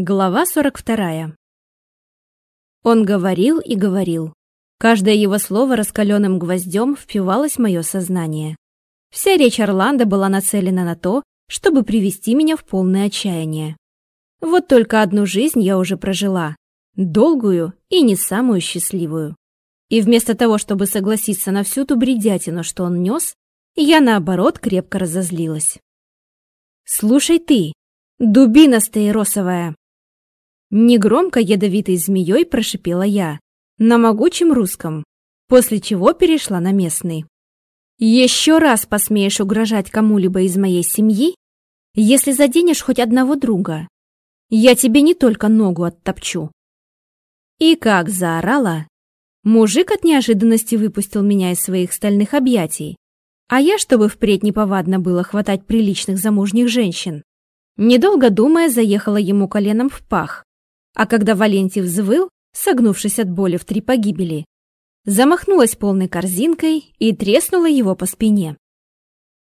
Глава 42. Он говорил и говорил. Каждое его слово раскаленным гвоздем впивалось в мое сознание. Вся речь Орландо была нацелена на то, чтобы привести меня в полное отчаяние. Вот только одну жизнь я уже прожила, долгую и не самую счастливую. И вместо того, чтобы согласиться на всю ту бредятину, что он нес, я, наоборот, крепко разозлилась. «Слушай ты, дубина стаиросовая!» Негромко ядовитой змеей прошипела я на могучем русском, после чего перешла на местный. «Еще раз посмеешь угрожать кому-либо из моей семьи, если заденешь хоть одного друга, я тебе не только ногу оттопчу». И как заорала, мужик от неожиданности выпустил меня из своих стальных объятий, а я, чтобы впредь неповадно было хватать приличных замужних женщин, недолго думая, заехала ему коленом в пах, а когда Валентий взвыл, согнувшись от боли в три погибели, замахнулась полной корзинкой и треснула его по спине.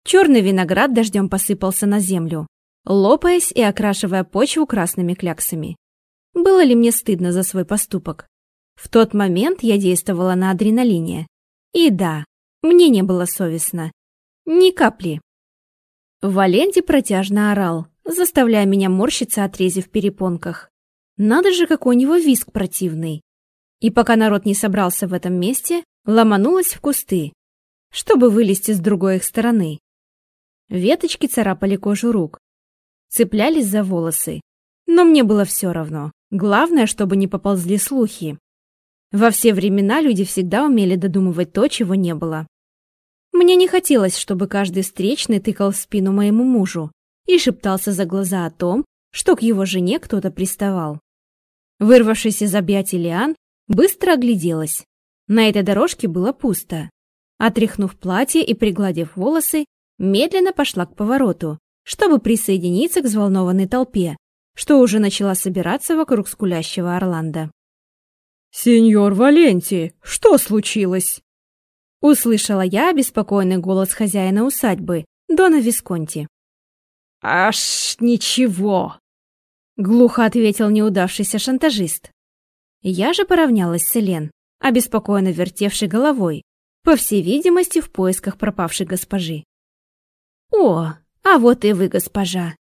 Черный виноград дождем посыпался на землю, лопаясь и окрашивая почву красными кляксами. Было ли мне стыдно за свой поступок? В тот момент я действовала на адреналине. И да, мне не было совестно. Ни капли. Валенти протяжно орал, заставляя меня морщиться от рези в перепонках. Надо же, какой у него виск противный. И пока народ не собрался в этом месте, ломанулась в кусты, чтобы вылезти с другой их стороны. Веточки царапали кожу рук, цеплялись за волосы. Но мне было все равно. Главное, чтобы не поползли слухи. Во все времена люди всегда умели додумывать то, чего не было. Мне не хотелось, чтобы каждый встречный тыкал в спину моему мужу и шептался за глаза о том, что к его жене кто-то приставал. Вырвавшись из объятий Лиан, быстро огляделась. На этой дорожке было пусто. Отряхнув платье и пригладив волосы, медленно пошла к повороту, чтобы присоединиться к взволнованной толпе, что уже начала собираться вокруг скулящего Орландо. «Сеньор Валенти, что случилось?» Услышала я беспокойный голос хозяина усадьбы, Дона Висконти. «Аж ничего!» Глухо ответил неудавшийся шантажист. Я же поравнялась с Элен, обеспокоенно вертевшей головой, по всей видимости, в поисках пропавшей госпожи. «О, а вот и вы, госпожа!»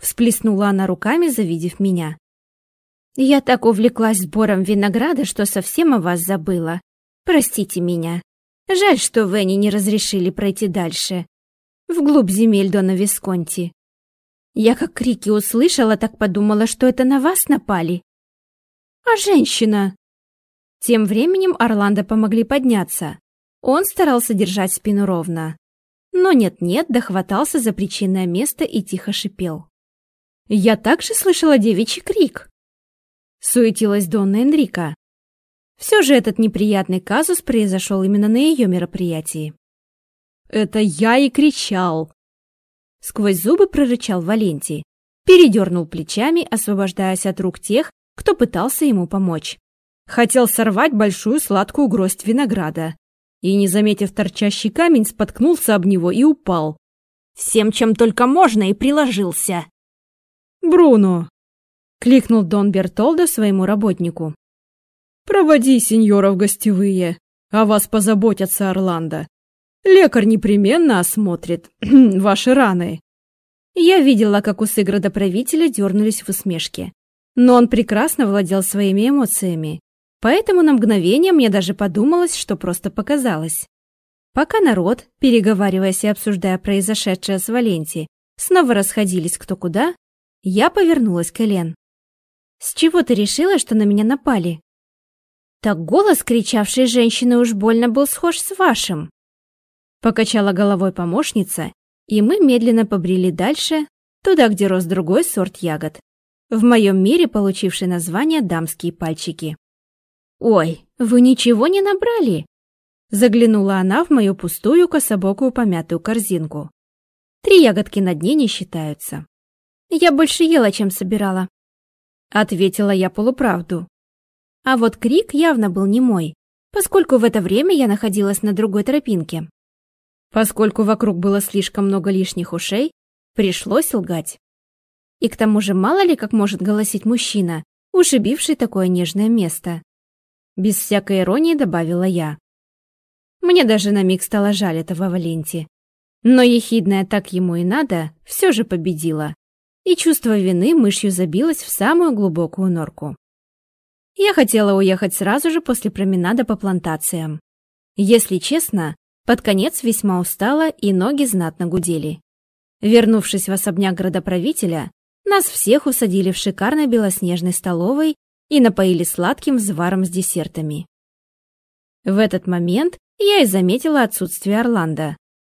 Всплеснула она руками, завидев меня. «Я так увлеклась сбором винограда, что совсем о вас забыла. Простите меня. Жаль, что Венни не разрешили пройти дальше. Вглубь земель Дона Висконти. Я как крики услышала, так подумала, что это на вас напали. А женщина? Тем временем Орландо помогли подняться. Он старался держать спину ровно. Но нет-нет, дохватался за причинное место и тихо шипел. Я также слышала девичий крик. Суетилась Донна Энрика. Все же этот неприятный казус произошел именно на ее мероприятии. «Это я и кричал!» Сквозь зубы прорычал Валентий, передернул плечами, освобождаясь от рук тех, кто пытался ему помочь. Хотел сорвать большую сладкую гроздь винограда. И, не заметив торчащий камень, споткнулся об него и упал. Всем, чем только можно, и приложился. «Бруно!» — кликнул Дон Бертолдо своему работнику. «Проводи сеньоров гостевые, о вас позаботятся Орландо. Лекарь непременно осмотрит ваши раны. Я видела, как усы градоправителя дернулись в усмешке. Но он прекрасно владел своими эмоциями. Поэтому на мгновение мне даже подумалось, что просто показалось. Пока народ, переговариваясь и обсуждая произошедшее с Валенти, снова расходились кто куда, я повернулась к Элен. «С чего ты решила, что на меня напали?» «Так голос кричавшей женщины уж больно был схож с вашим», Покачала головой помощница, и мы медленно побрели дальше, туда, где рос другой сорт ягод. В моем мире получивший название дамские пальчики. «Ой, вы ничего не набрали?» Заглянула она в мою пустую кособокую помятую корзинку. Три ягодки на дне не считаются. Я больше ела, чем собирала. Ответила я полуправду. А вот крик явно был не мой, поскольку в это время я находилась на другой тропинке. Поскольку вокруг было слишком много лишних ушей, пришлось лгать. И к тому же мало ли как может голосить мужчина, ушибивший такое нежное место. Без всякой иронии добавила я. Мне даже на миг стало жаль этого Валенти. Но ехидная так ему и надо все же победила. И чувство вины мышью забилось в самую глубокую норку. Я хотела уехать сразу же после променада по плантациям. Если честно, под конец весьма устала и ноги знатно гудели. Вернувшись в особняк градоправителя, нас всех усадили в шикарной белоснежной столовой и напоили сладким взваром с десертами. В этот момент я и заметила отсутствие Орландо.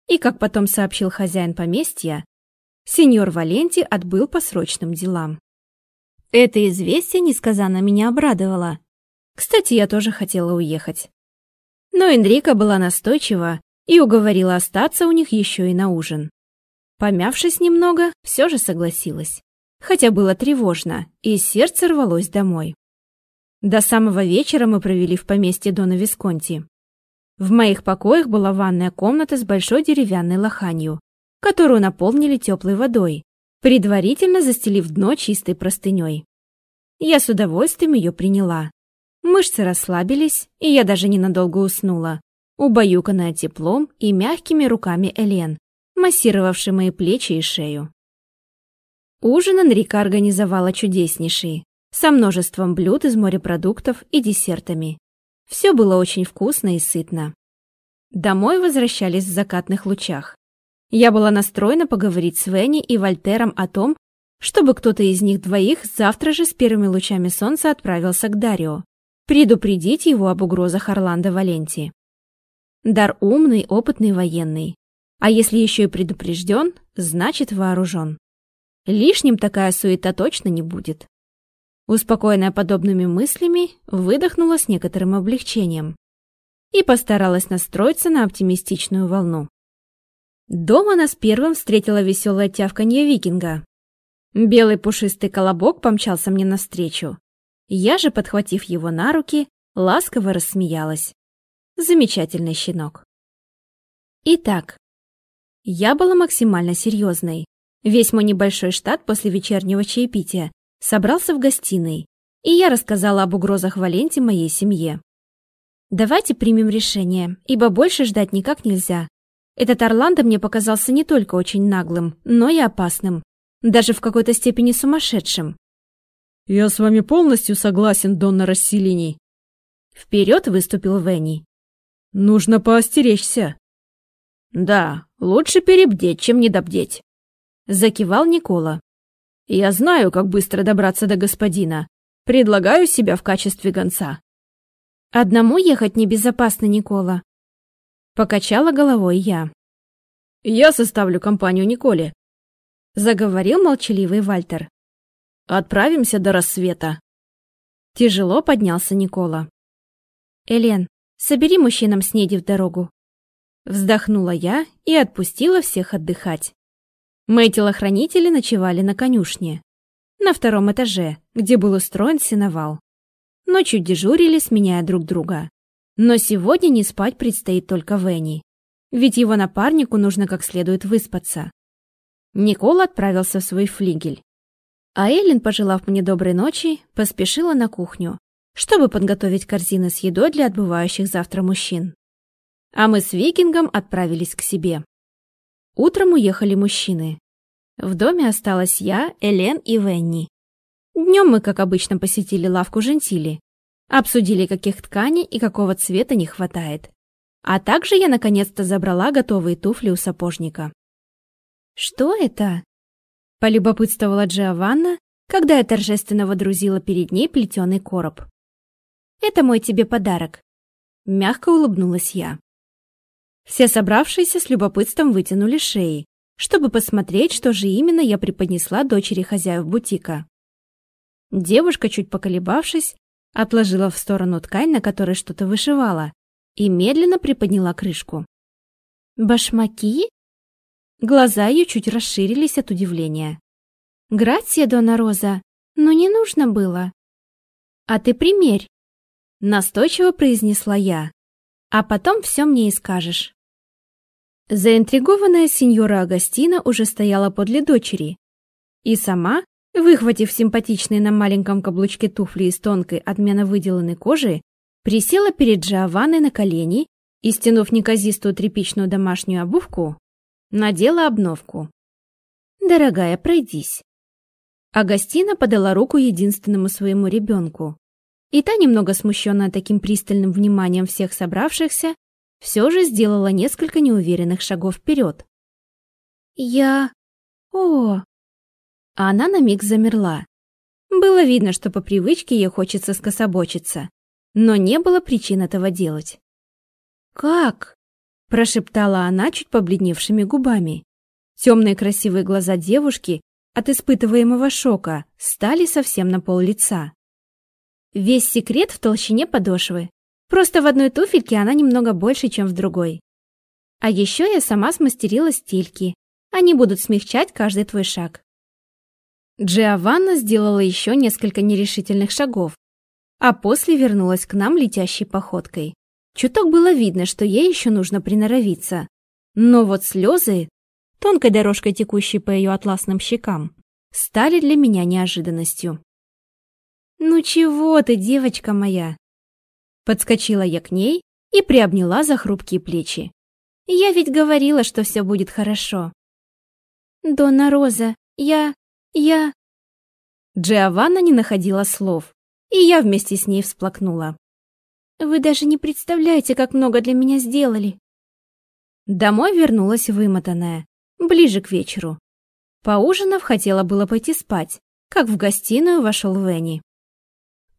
И, как потом сообщил хозяин поместья, сеньор Валенти отбыл по срочным делам. Это известие несказанно меня обрадовало. Кстати, я тоже хотела уехать. Но Энрика была настойчива и уговорила остаться у них еще и на ужин. Помявшись немного, все же согласилась. Хотя было тревожно, и сердце рвалось домой. До самого вечера мы провели в поместье Дона Висконти. В моих покоях была ванная комната с большой деревянной лоханью, которую наполнили теплой водой, предварительно застелив дно чистой простыней. Я с удовольствием ее приняла. Мышцы расслабились, и я даже ненадолго уснула, убаюканная теплом и мягкими руками Элен, массировавшей мои плечи и шею. Ужин Энрика организовала чудеснейший, со множеством блюд из морепродуктов и десертами. Все было очень вкусно и сытно. Домой возвращались в закатных лучах. Я была настроена поговорить с Венни и Вольтером о том, чтобы кто-то из них двоих завтра же с первыми лучами солнца отправился к Дарио, предупредить его об угрозах Орландо Валенти. Дар умный, опытный военный. А если еще и предупрежден, значит вооружен. Лишним такая суета точно не будет. Успокоенная подобными мыслями, выдохнула с некоторым облегчением и постаралась настроиться на оптимистичную волну. Дома нас первым встретила веселая тявканье викинга. Белый пушистый колобок помчался мне навстречу. Я же, подхватив его на руки, ласково рассмеялась. Замечательный щенок. Итак, я была максимально серьезной. Весь мой небольшой штат после вечернего чаепития собрался в гостиной, и я рассказала об угрозах Валенте моей семье. Давайте примем решение, ибо больше ждать никак нельзя. Этот Орландо мне показался не только очень наглым, но и опасным. Даже в какой-то степени сумасшедшим. «Я с вами полностью согласен, Донна Расселини». Вперед выступил Венни. «Нужно поостеречься». «Да, лучше перебдеть, чем недобдеть», — закивал Никола. «Я знаю, как быстро добраться до господина. Предлагаю себя в качестве гонца». «Одному ехать небезопасно, Никола», Покачала головой я. «Я составлю компанию Николе», — заговорил молчаливый Вальтер. «Отправимся до рассвета». Тяжело поднялся Никола. «Элен, собери мужчинам снеди в дорогу». Вздохнула я и отпустила всех отдыхать. Мои телохранители ночевали на конюшне, на втором этаже, где был устроен сеновал. Ночью дежурили, сменяя друг друга. Но сегодня не спать предстоит только Венни, ведь его напарнику нужно как следует выспаться. Никола отправился в свой флигель. А Эллен, пожелав мне доброй ночи, поспешила на кухню, чтобы подготовить корзины с едой для отбывающих завтра мужчин. А мы с Викингом отправились к себе. Утром уехали мужчины. В доме осталась я, Элен и Венни. Днем мы, как обычно, посетили лавку Жентили, Обсудили, каких тканей и какого цвета не хватает. А также я наконец-то забрала готовые туфли у сапожника. «Что это?» – полюбопытствовала Джованна, когда я торжественно водрузила перед ней плетеный короб. «Это мой тебе подарок», – мягко улыбнулась я. Все собравшиеся с любопытством вытянули шеи, чтобы посмотреть, что же именно я преподнесла дочери хозяев бутика. Девушка, чуть поколебавшись, отложила в сторону ткань, на которой что-то вышивала, и медленно приподняла крышку. «Башмаки?» Глаза ее чуть расширились от удивления. «Грация, Дона Роза, но не нужно было». «А ты примерь», — настойчиво произнесла я. «А потом все мне и скажешь». Заинтригованная сеньора Агастина уже стояла подле дочери и сама Выхватив симпатичные на маленьком каблучке туфли из тонкой, отменно выделанной кожи, присела перед Джованной на колени и, стянув неказистую тряпичную домашнюю обувку, надела обновку. «Дорогая, пройдись». Агастина подала руку единственному своему ребенку. И та, немного смущенная таким пристальным вниманием всех собравшихся, все же сделала несколько неуверенных шагов вперед. «Я... О, она на миг замерла. Было видно, что по привычке ей хочется скособочиться, но не было причин этого делать. «Как?» – прошептала она чуть побледневшими губами. Темные красивые глаза девушки от испытываемого шока стали совсем на пол лица. Весь секрет в толщине подошвы. Просто в одной туфельке она немного больше, чем в другой. А еще я сама смастерила стельки. Они будут смягчать каждый твой шаг. Джиованна сделала еще несколько нерешительных шагов, а после вернулась к нам летящей походкой. Чуток было видно, что ей еще нужно приноровиться. Но вот слезы, тонкой дорожкой текущей по ее атласным щекам, стали для меня неожиданностью. «Ну чего ты, девочка моя?» Подскочила я к ней и приобняла за хрупкие плечи. «Я ведь говорила, что все будет хорошо». «Дона Роза, я... Я...» Джиованна не находила слов, и я вместе с ней всплакнула. «Вы даже не представляете, как много для меня сделали!» Домой вернулась вымотанная, ближе к вечеру. Поужинав, хотела было пойти спать, как в гостиную вошел Венни.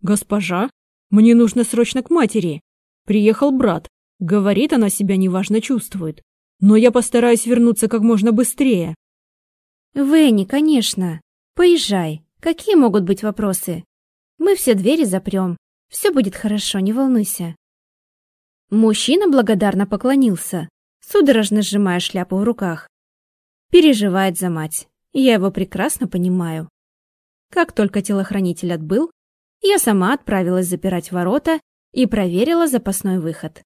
«Госпожа, мне нужно срочно к матери. Приехал брат. Говорит, она себя неважно чувствует. Но я постараюсь вернуться как можно быстрее. Венни, конечно. Поезжай. Какие могут быть вопросы? Мы все двери запрем. Все будет хорошо, не волнуйся. Мужчина благодарно поклонился, судорожно сжимая шляпу в руках. Переживает за мать. Я его прекрасно понимаю. Как только телохранитель отбыл, я сама отправилась запирать ворота и проверила запасной выход.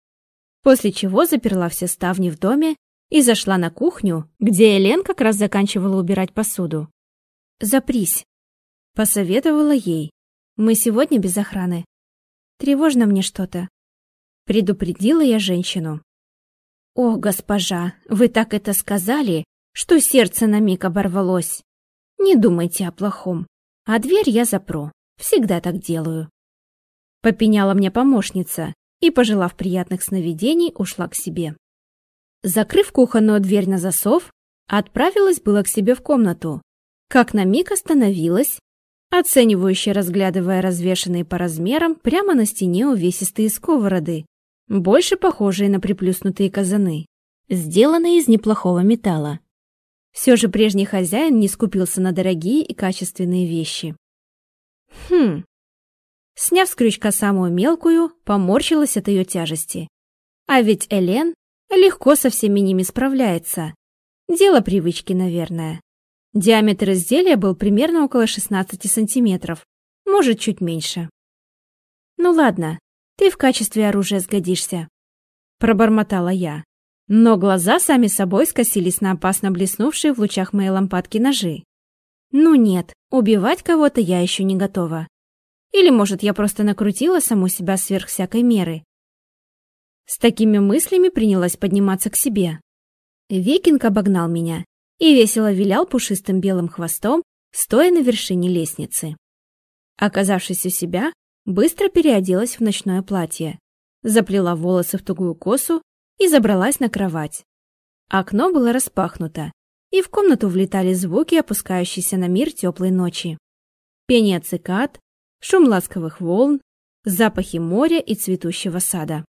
После чего заперла все ставни в доме и зашла на кухню, где Элен как раз заканчивала убирать посуду. «Запрись», — посоветовала ей. «Мы сегодня без охраны. Тревожно мне что-то». Предупредила я женщину. «О, госпожа, вы так это сказали, что сердце на миг оборвалось. Не думайте о плохом, а дверь я запру. Всегда так делаю». Попеняла мне помощница и, пожелав приятных сновидений, ушла к себе. Закрыв кухонную дверь на засов, отправилась было к себе в комнату, как на миг остановилась, оценивающе разглядывая развешанные по размерам прямо на стене увесистые сковороды, больше похожие на приплюснутые казаны, сделанные из неплохого металла. Все же прежний хозяин не скупился на дорогие и качественные вещи. Хм. Сняв с крючка самую мелкую, поморщилась от ее тяжести. А ведь Элен Легко со всеми ними справляется. Дело привычки, наверное. Диаметр изделия был примерно около 16 сантиметров, может, чуть меньше. «Ну ладно, ты в качестве оружия сгодишься», — пробормотала я. Но глаза сами собой скосились на опасно блеснувшие в лучах моей лампадки ножи. «Ну нет, убивать кого-то я еще не готова. Или, может, я просто накрутила саму себя сверх всякой меры, с такими мыслями принялась подниматься к себе. Викинг обогнал меня и весело вилял пушистым белым хвостом, стоя на вершине лестницы. Оказавшись у себя, быстро переоделась в ночное платье, заплела волосы в тугую косу и забралась на кровать. Окно было распахнуто, и в комнату влетали звуки, опускающиеся на мир теплой ночи. Пение цикад, шум ласковых волн, запахи моря и цветущего сада.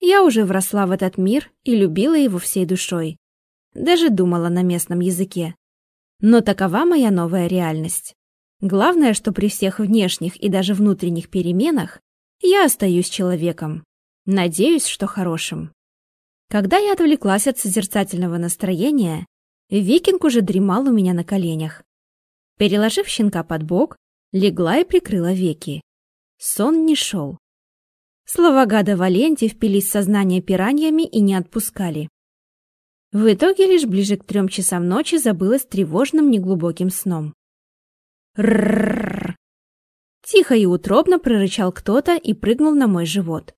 Я уже вросла в этот мир и любила его всей душой. Даже думала на местном языке. Но такова моя новая реальность. Главное, что при всех внешних и даже внутренних переменах я остаюсь человеком. Надеюсь, что хорошим. Когда я отвлеклась от созерцательного настроения, викинг уже дремал у меня на коленях. Переложив щенка под бок, легла и прикрыла веки. Сон не шел. Слова гада Валенти впились в сознание пираньями и не отпускали. В итоге лишь ближе к трем часам ночи забылась тревожным неглубоким сном. Рррррр. Тихо и утробно прорычал кто-то и прыгнул на мой живот.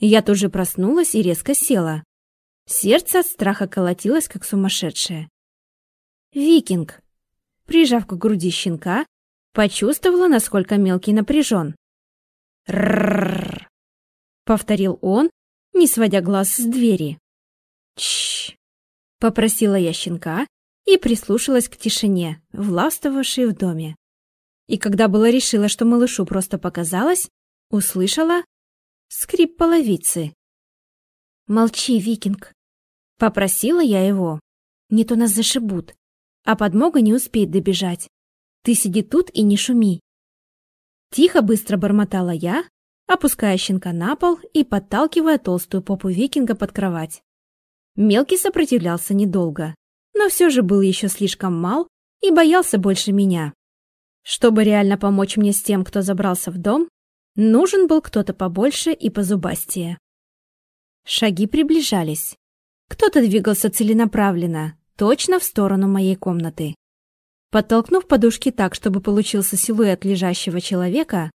Я тут же проснулась и резко села. Сердце от страха колотилось, как сумасшедшее. «Викинг!» Прижав к груди щенка, почувствовала, насколько мелкий напряжен. «Рррррр!» — повторил он, не сводя глаз с двери. «Чш!» — попросила я щенка и прислушалась к тишине, властвовавшей в доме. И когда было решила, что малышу просто показалось, услышала скрип половицы. «Молчи, викинг!» — попросила я его. «Не то нас зашибут, а подмога не успеет добежать. Ты сиди тут и не шуми». Тихо быстро бормотала я, опуская щенка на пол и подталкивая толстую попу викинга под кровать. Мелкий сопротивлялся недолго, но все же был еще слишком мал и боялся больше меня. Чтобы реально помочь мне с тем, кто забрался в дом, нужен был кто-то побольше и позубастее. Шаги приближались. Кто-то двигался целенаправленно, точно в сторону моей комнаты. Подтолкнув подушки так, чтобы получился силуэт лежащего человека,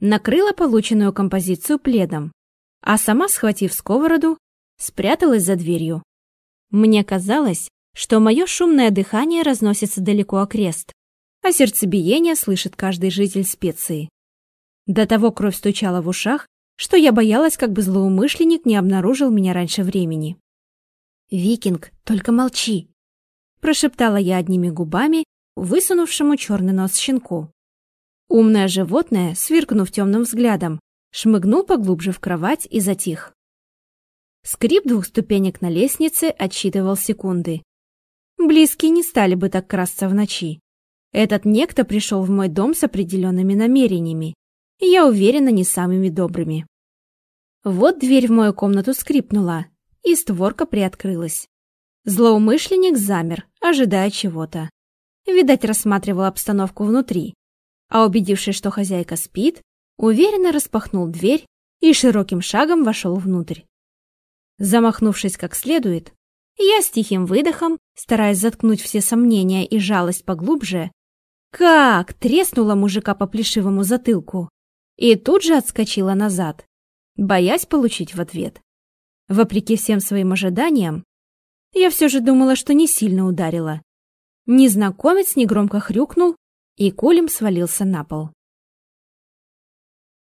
накрыла полученную композицию пледом, а сама, схватив сковороду, спряталась за дверью. Мне казалось, что мое шумное дыхание разносится далеко окрест, а сердцебиение слышит каждый житель специи. До того кровь стучала в ушах, что я боялась, как бы злоумышленник не обнаружил меня раньше времени. «Викинг, только молчи!» прошептала я одними губами, высунувшему черный нос щенку. Умное животное, сверкнув темным взглядом, шмыгнул поглубже в кровать и затих. Скрип двух ступенек на лестнице отсчитывал секунды. Близкие не стали бы так красться в ночи. Этот некто пришел в мой дом с определенными намерениями, и я уверена, не самыми добрыми. Вот дверь в мою комнату скрипнула, и створка приоткрылась. Злоумышленник замер, ожидая чего-то. Видать, рассматривал обстановку внутри, а убедившись, что хозяйка спит, уверенно распахнул дверь и широким шагом вошел внутрь. Замахнувшись как следует, я с тихим выдохом, стараясь заткнуть все сомнения и жалость поглубже, как треснула мужика по плешивому затылку и тут же отскочила назад, боясь получить в ответ. Вопреки всем своим ожиданиям, я все же думала, что не сильно ударила. Незнакомец негромко хрюкнул и кулем свалился на пол.